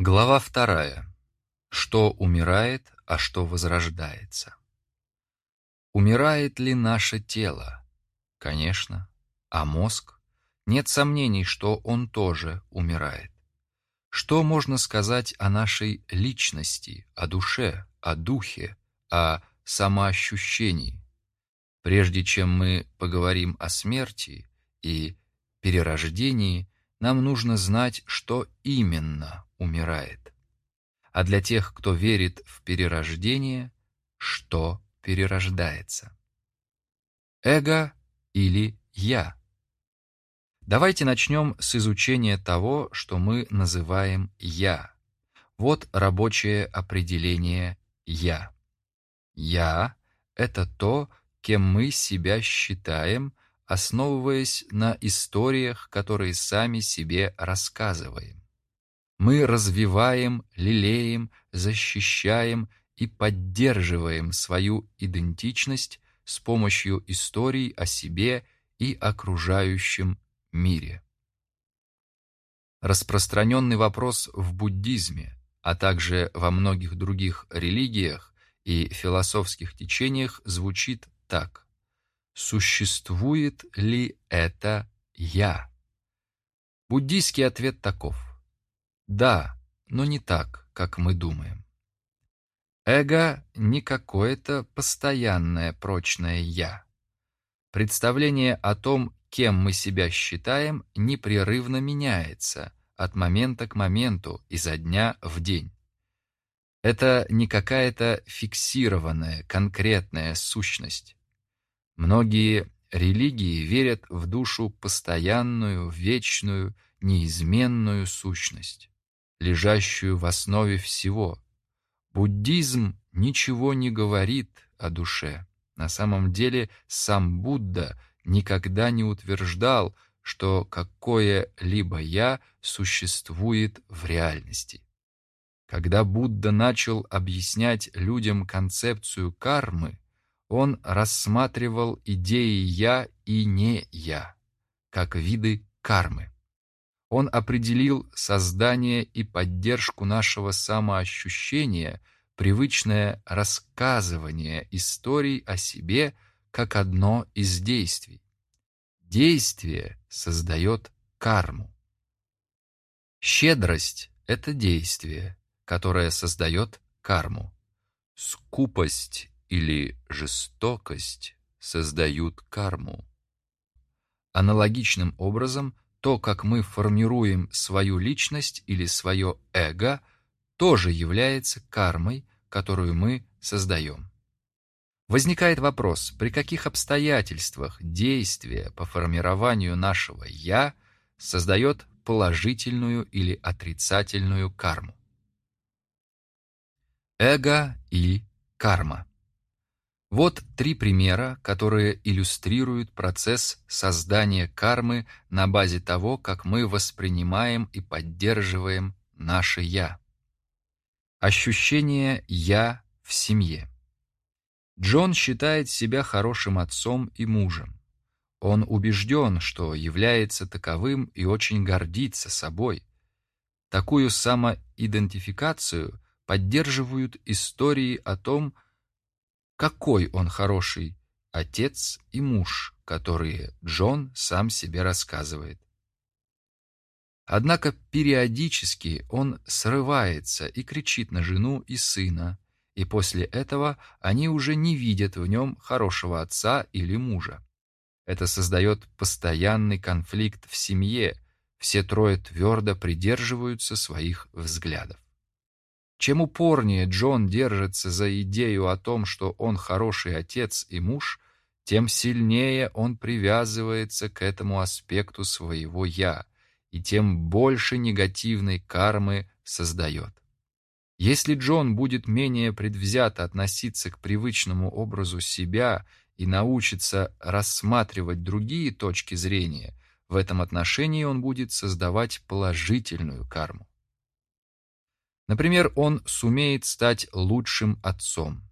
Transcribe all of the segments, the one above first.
Глава вторая. Что умирает, а что возрождается? Умирает ли наше тело? Конечно. А мозг? Нет сомнений, что он тоже умирает. Что можно сказать о нашей личности, о душе, о духе, о самоощущении? Прежде чем мы поговорим о смерти и перерождении, нам нужно знать, что именно умирает. А для тех, кто верит в перерождение, что перерождается? Эго или «я»? Давайте начнем с изучения того, что мы называем «я». Вот рабочее определение «я». «Я» — это то, кем мы себя считаем, основываясь на историях, которые сами себе рассказываем. Мы развиваем, лелеем, защищаем и поддерживаем свою идентичность с помощью историй о себе и окружающем мире. Распространенный вопрос в буддизме, а также во многих других религиях и философских течениях звучит так. Существует ли это «я»? Буддийский ответ таков. Да, но не так, как мы думаем. Эго не какое-то постоянное прочное «я». Представление о том, кем мы себя считаем, непрерывно меняется от момента к моменту, изо дня в день. Это не какая-то фиксированная, конкретная сущность. Многие религии верят в душу постоянную, вечную, неизменную сущность, лежащую в основе всего. Буддизм ничего не говорит о душе. На самом деле сам Будда никогда не утверждал, что какое-либо «я» существует в реальности. Когда Будда начал объяснять людям концепцию кармы, он рассматривал идеи «я» и «не я» как виды кармы. Он определил создание и поддержку нашего самоощущения, привычное рассказывание историй о себе как одно из действий. Действие создает карму. Щедрость — это действие, которое создает карму. Скупость или жестокость создают карму. Аналогичным образом, то, как мы формируем свою личность или свое эго, тоже является кармой, которую мы создаем. Возникает вопрос, при каких обстоятельствах действие по формированию нашего «я» создает положительную или отрицательную карму. Эго и карма. Вот три примера, которые иллюстрируют процесс создания кармы на базе того, как мы воспринимаем и поддерживаем наше «я». Ощущение «я» в семье. Джон считает себя хорошим отцом и мужем. Он убежден, что является таковым и очень гордится собой. Такую самоидентификацию поддерживают истории о том, какой он хороший отец и муж, которые Джон сам себе рассказывает. Однако периодически он срывается и кричит на жену и сына, и после этого они уже не видят в нем хорошего отца или мужа. Это создает постоянный конфликт в семье, все трое твердо придерживаются своих взглядов. Чем упорнее Джон держится за идею о том, что он хороший отец и муж, тем сильнее он привязывается к этому аспекту своего «я», и тем больше негативной кармы создает. Если Джон будет менее предвзято относиться к привычному образу себя и научится рассматривать другие точки зрения, в этом отношении он будет создавать положительную карму. Например, он сумеет стать лучшим отцом.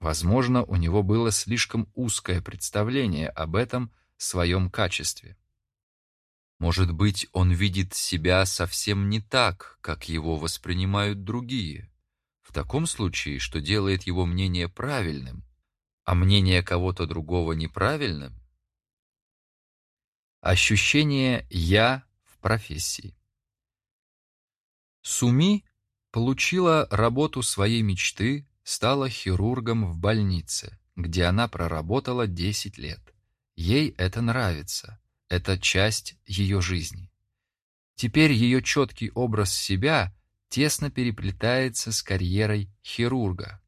Возможно, у него было слишком узкое представление об этом своем качестве. Может быть, он видит себя совсем не так, как его воспринимают другие. В таком случае, что делает его мнение правильным, а мнение кого-то другого неправильным? Ощущение «я» в профессии. Суми получила работу своей мечты, стала хирургом в больнице, где она проработала 10 лет. Ей это нравится, это часть ее жизни. Теперь ее четкий образ себя тесно переплетается с карьерой хирурга.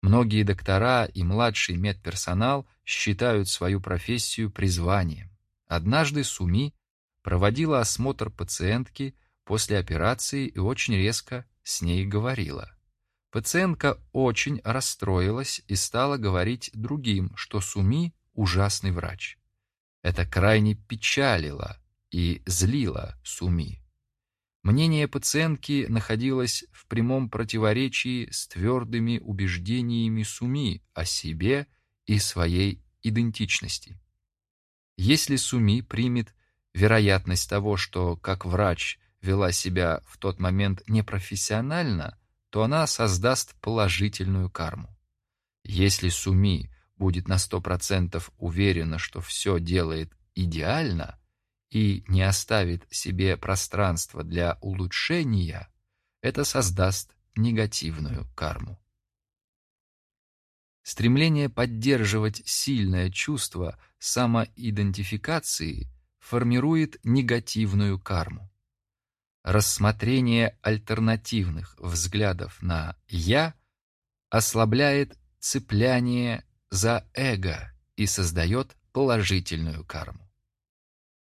Многие доктора и младший медперсонал считают свою профессию призванием. Однажды Суми проводила осмотр пациентки после операции и очень резко с ней говорила. Пациентка очень расстроилась и стала говорить другим, что Суми – ужасный врач. Это крайне печалило и злило Суми. Мнение пациентки находилось в прямом противоречии с твердыми убеждениями Суми о себе и своей идентичности. Если Суми примет вероятность того, что как врач вела себя в тот момент непрофессионально, то она создаст положительную карму. Если Суми будет на 100% уверена, что все делает идеально и не оставит себе пространства для улучшения, это создаст негативную карму. Стремление поддерживать сильное чувство самоидентификации формирует негативную карму. Рассмотрение альтернативных взглядов на «я» ослабляет цепляние за эго и создает положительную карму.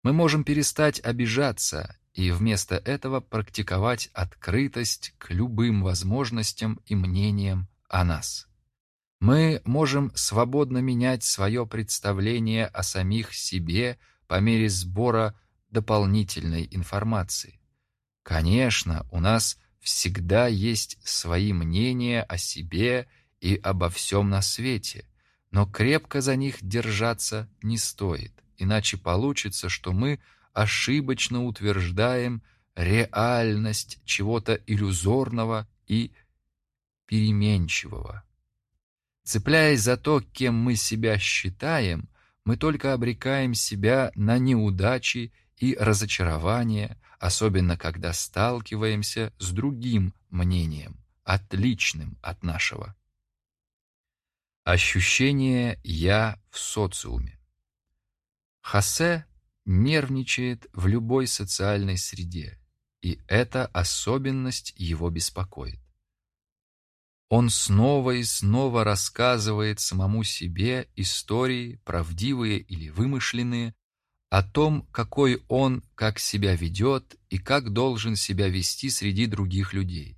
Мы можем перестать обижаться и вместо этого практиковать открытость к любым возможностям и мнениям о нас. Мы можем свободно менять свое представление о самих себе по мере сбора дополнительной информации. Конечно, у нас всегда есть свои мнения о себе и обо всем на свете, но крепко за них держаться не стоит, иначе получится, что мы ошибочно утверждаем реальность чего-то иллюзорного и переменчивого. Цепляясь за то, кем мы себя считаем, мы только обрекаем себя на неудачи и разочарования, особенно когда сталкиваемся с другим мнением, отличным от нашего. Ощущение «я» в социуме. Хосе нервничает в любой социальной среде, и эта особенность его беспокоит. Он снова и снова рассказывает самому себе истории, правдивые или вымышленные, о том, какой он, как себя ведет и как должен себя вести среди других людей.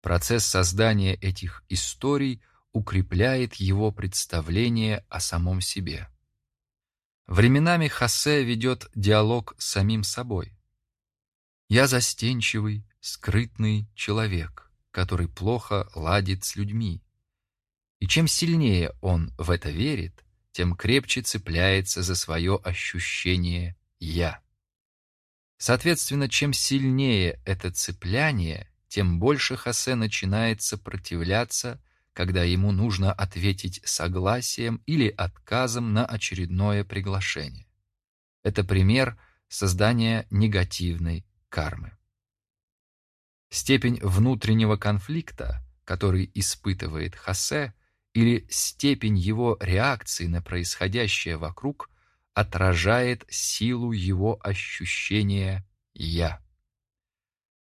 Процесс создания этих историй укрепляет его представление о самом себе. Временами Хосе ведет диалог с самим собой. «Я застенчивый, скрытный человек который плохо ладит с людьми. И чем сильнее он в это верит, тем крепче цепляется за свое ощущение «я». Соответственно, чем сильнее это цепляние, тем больше Хосе начинает сопротивляться, когда ему нужно ответить согласием или отказом на очередное приглашение. Это пример создания негативной кармы. Степень внутреннего конфликта, который испытывает Хосе, или степень его реакции на происходящее вокруг отражает силу его ощущения «я».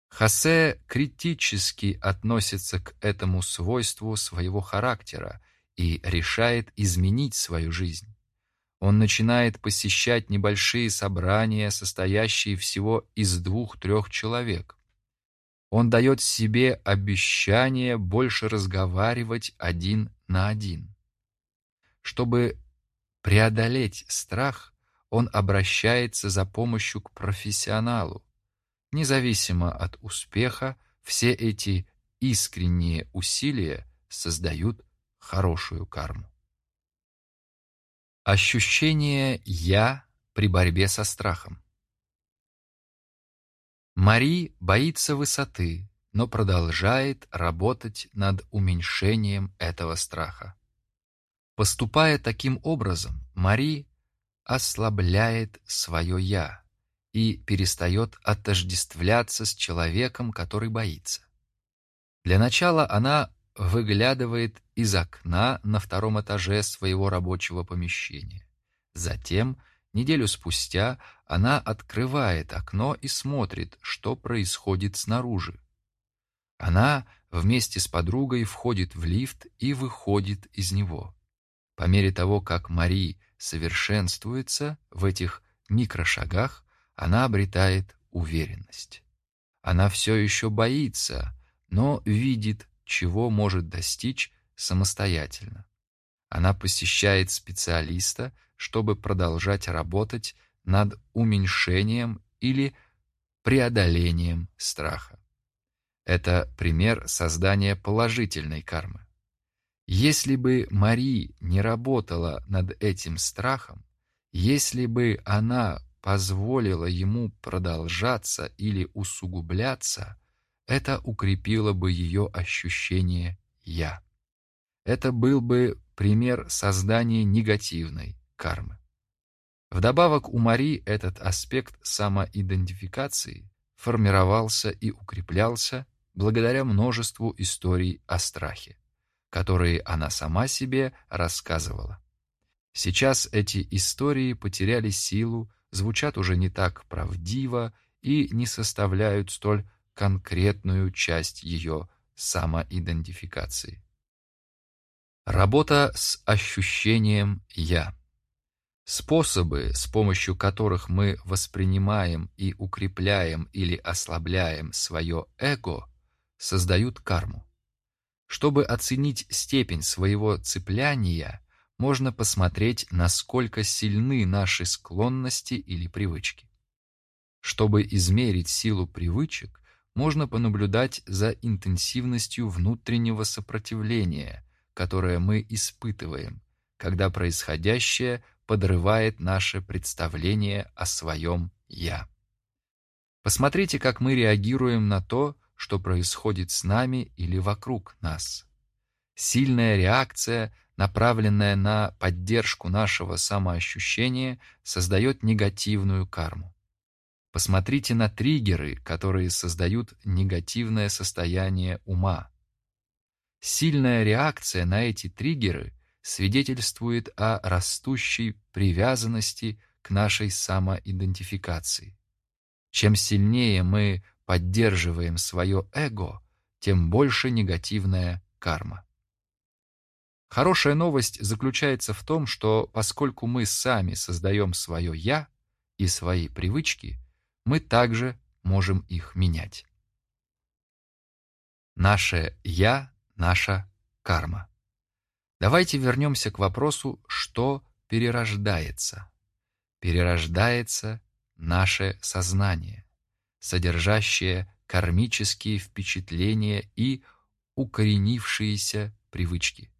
Хосе критически относится к этому свойству своего характера и решает изменить свою жизнь. Он начинает посещать небольшие собрания, состоящие всего из двух-трех человек. Он дает себе обещание больше разговаривать один на один. Чтобы преодолеть страх, он обращается за помощью к профессионалу. Независимо от успеха, все эти искренние усилия создают хорошую карму. Ощущение «я» при борьбе со страхом. Мари боится высоты, но продолжает работать над уменьшением этого страха. Поступая таким образом, Мари ослабляет свое «я» и перестает отождествляться с человеком, который боится. Для начала она выглядывает из окна на втором этаже своего рабочего помещения. Затем, неделю спустя, она открывает окно и смотрит, что происходит снаружи. Она вместе с подругой входит в лифт и выходит из него. По мере того, как Мари совершенствуется в этих микрошагах, она обретает уверенность. Она все еще боится, но видит, чего может достичь самостоятельно. Она посещает специалиста, чтобы продолжать работать над уменьшением или преодолением страха. Это пример создания положительной кармы. Если бы Мари не работала над этим страхом, если бы она позволила ему продолжаться или усугубляться, это укрепило бы ее ощущение «я». Это был бы пример создания негативной кармы. Вдобавок у Мари этот аспект самоидентификации формировался и укреплялся благодаря множеству историй о страхе, которые она сама себе рассказывала. Сейчас эти истории потеряли силу, звучат уже не так правдиво и не составляют столь конкретную часть ее самоидентификации. Работа с ощущением «я». Способы, с помощью которых мы воспринимаем и укрепляем или ослабляем свое эго, создают карму. Чтобы оценить степень своего цепляния, можно посмотреть, насколько сильны наши склонности или привычки. Чтобы измерить силу привычек, можно понаблюдать за интенсивностью внутреннего сопротивления, которое мы испытываем, когда происходящее подрывает наше представление о своем «я». Посмотрите, как мы реагируем на то, что происходит с нами или вокруг нас. Сильная реакция, направленная на поддержку нашего самоощущения, создает негативную карму. Посмотрите на триггеры, которые создают негативное состояние ума. Сильная реакция на эти триггеры свидетельствует о растущей привязанности к нашей самоидентификации. Чем сильнее мы поддерживаем свое эго, тем больше негативная карма. Хорошая новость заключается в том, что поскольку мы сами создаем свое «я» и свои привычки, мы также можем их менять. Наше «я» — наша карма. Давайте вернемся к вопросу, что перерождается. Перерождается наше сознание, содержащее кармические впечатления и укоренившиеся привычки.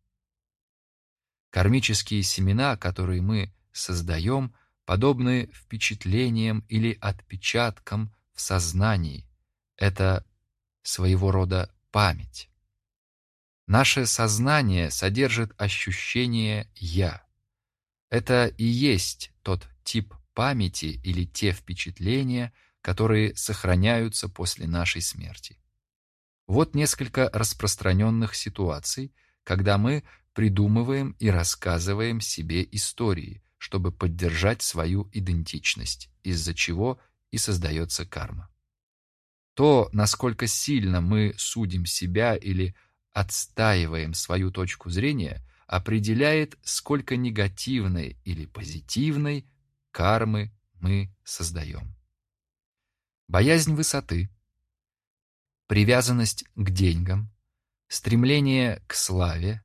Кармические семена, которые мы создаем, подобны впечатлениям или отпечаткам в сознании. Это своего рода память. Наше сознание содержит ощущение «я». Это и есть тот тип памяти или те впечатления, которые сохраняются после нашей смерти. Вот несколько распространенных ситуаций, когда мы придумываем и рассказываем себе истории, чтобы поддержать свою идентичность, из-за чего и создается карма. То, насколько сильно мы судим себя или отстаиваем свою точку зрения, определяет, сколько негативной или позитивной кармы мы создаем. Боязнь высоты, привязанность к деньгам, стремление к славе,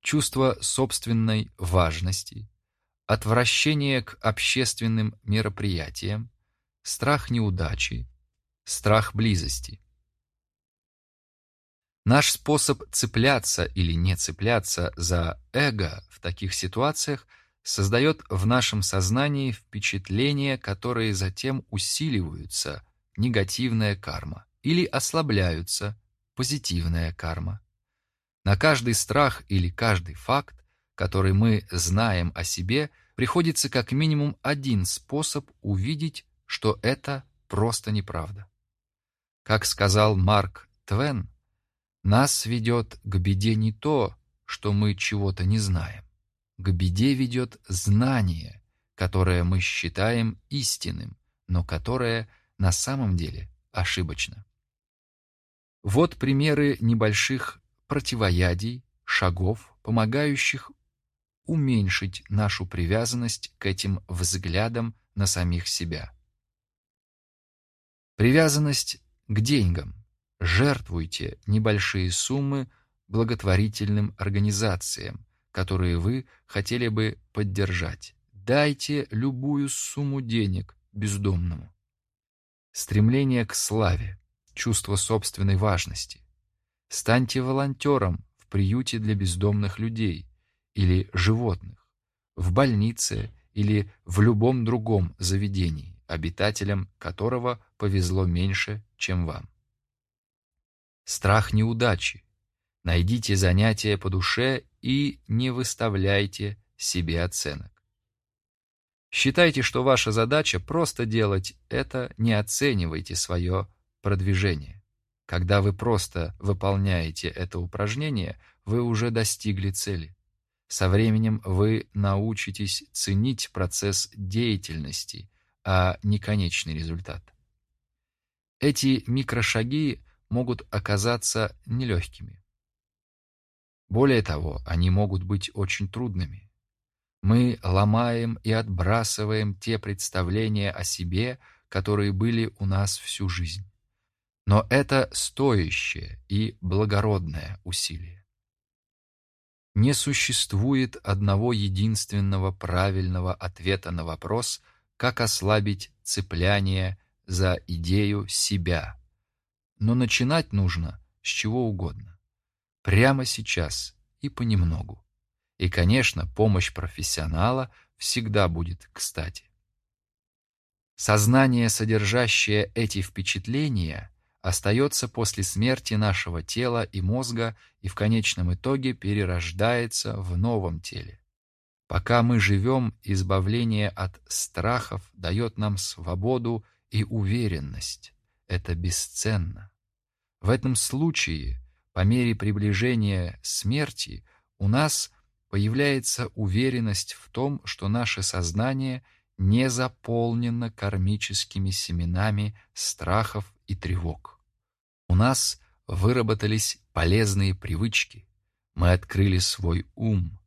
чувство собственной важности, отвращение к общественным мероприятиям, страх неудачи, страх близости. Наш способ цепляться или не цепляться за эго в таких ситуациях создает в нашем сознании впечатления, которые затем усиливаются, негативная карма или ослабляются позитивная карма. На каждый страх или каждый факт, который мы знаем о себе, приходится как минимум один способ увидеть, что это просто неправда. Как сказал Марк Твен, нас ведет к беде не то, что мы чего-то не знаем. К беде ведет знание, которое мы считаем истинным, но которое на самом деле ошибочно. Вот примеры небольших противоядий, шагов, помогающих уменьшить нашу привязанность к этим взглядам на самих себя. Привязанность к деньгам. Жертвуйте небольшие суммы благотворительным организациям, которые вы хотели бы поддержать. Дайте любую сумму денег бездомному. Стремление к славе, чувство собственной важности. Станьте волонтером в приюте для бездомных людей или животных, в больнице или в любом другом заведении, обитателям которого повезло меньше, чем вам. Страх неудачи. Найдите занятие по душе и не выставляйте себе оценок. Считайте, что ваша задача просто делать это, не оценивайте свое продвижение. Когда вы просто выполняете это упражнение, вы уже достигли цели. Со временем вы научитесь ценить процесс деятельности, а не конечный результат. Эти микрошаги могут оказаться нелегкими. Более того, они могут быть очень трудными. Мы ломаем и отбрасываем те представления о себе, которые были у нас всю жизнь. Но это стоящее и благородное усилие. Не существует одного единственного правильного ответа на вопрос, как ослабить цепляние за идею себя. Но начинать нужно с чего угодно. Прямо сейчас и понемногу. И, конечно, помощь профессионала всегда будет кстати. Сознание, содержащее эти впечатления, остается после смерти нашего тела и мозга и в конечном итоге перерождается в новом теле. Пока мы живем, избавление от страхов дает нам свободу и уверенность. Это бесценно. В этом случае, по мере приближения смерти, у нас появляется уверенность в том, что наше сознание не заполнено кармическими семенами страхов и тревог. У нас выработались полезные привычки, мы открыли свой ум,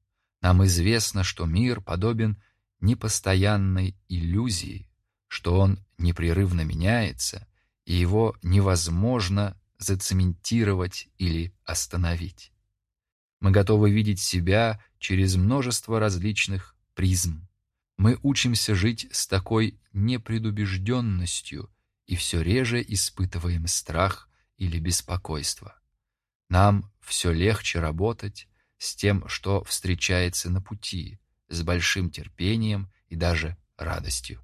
нам известно, что мир подобен непостоянной иллюзии, что он непрерывно меняется, и его невозможно зацементировать или остановить. Мы готовы видеть себя через множество различных призм. Мы учимся жить с такой непредубежденностью и все реже испытываем страх или беспокойство. Нам все легче работать с тем, что встречается на пути, с большим терпением и даже радостью.